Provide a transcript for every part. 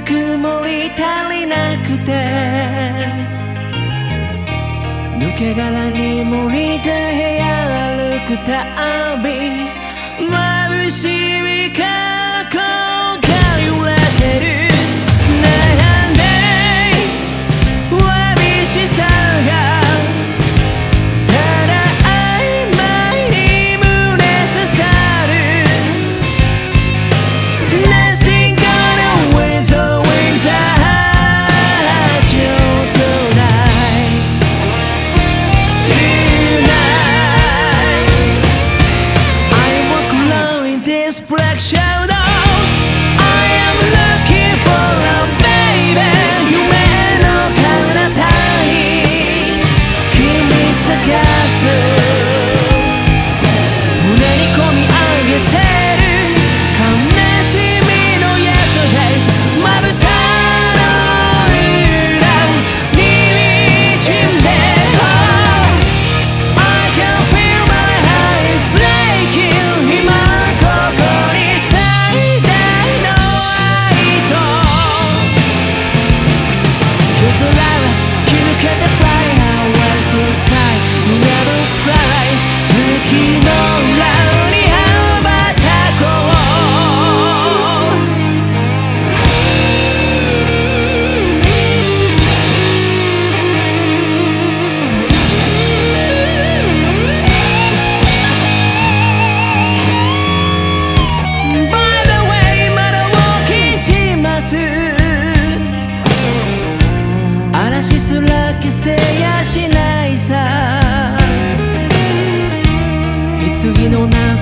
ぬくもり足りなくて抜け殻に漏れた部屋歩くたび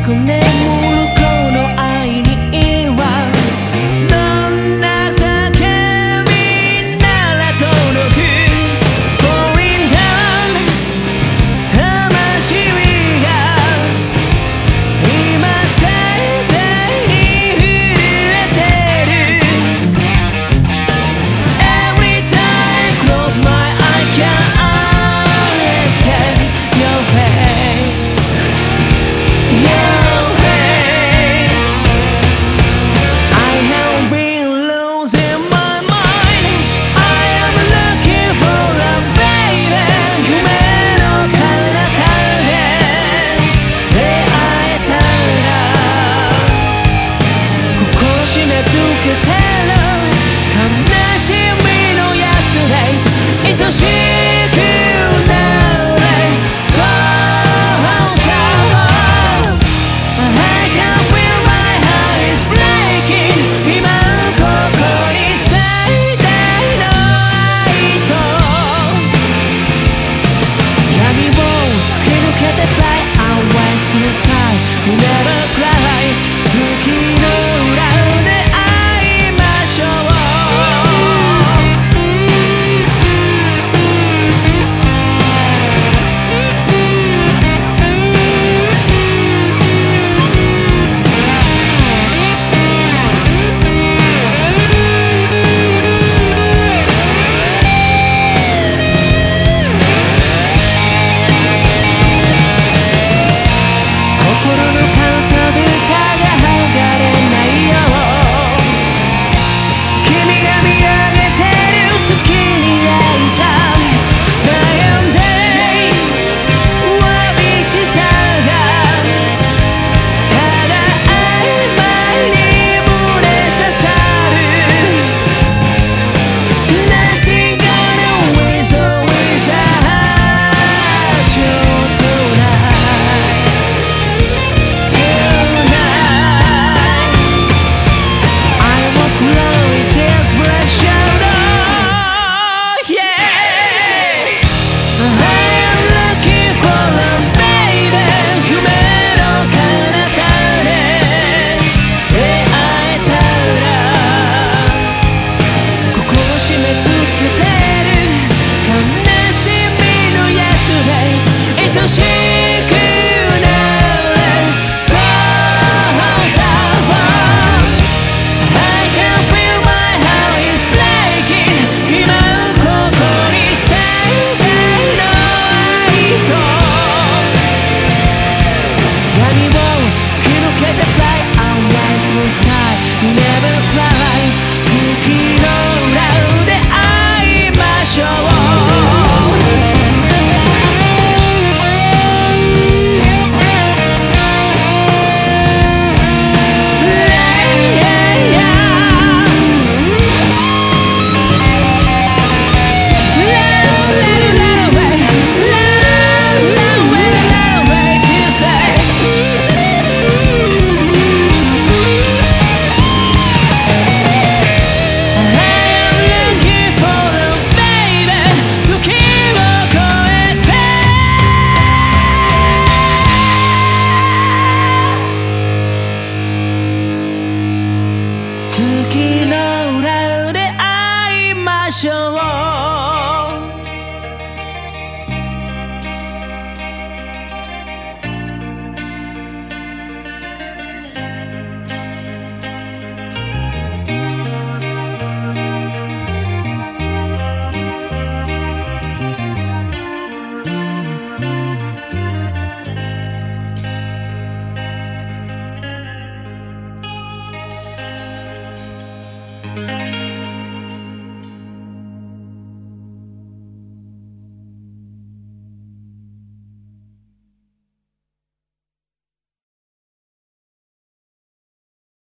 く眠る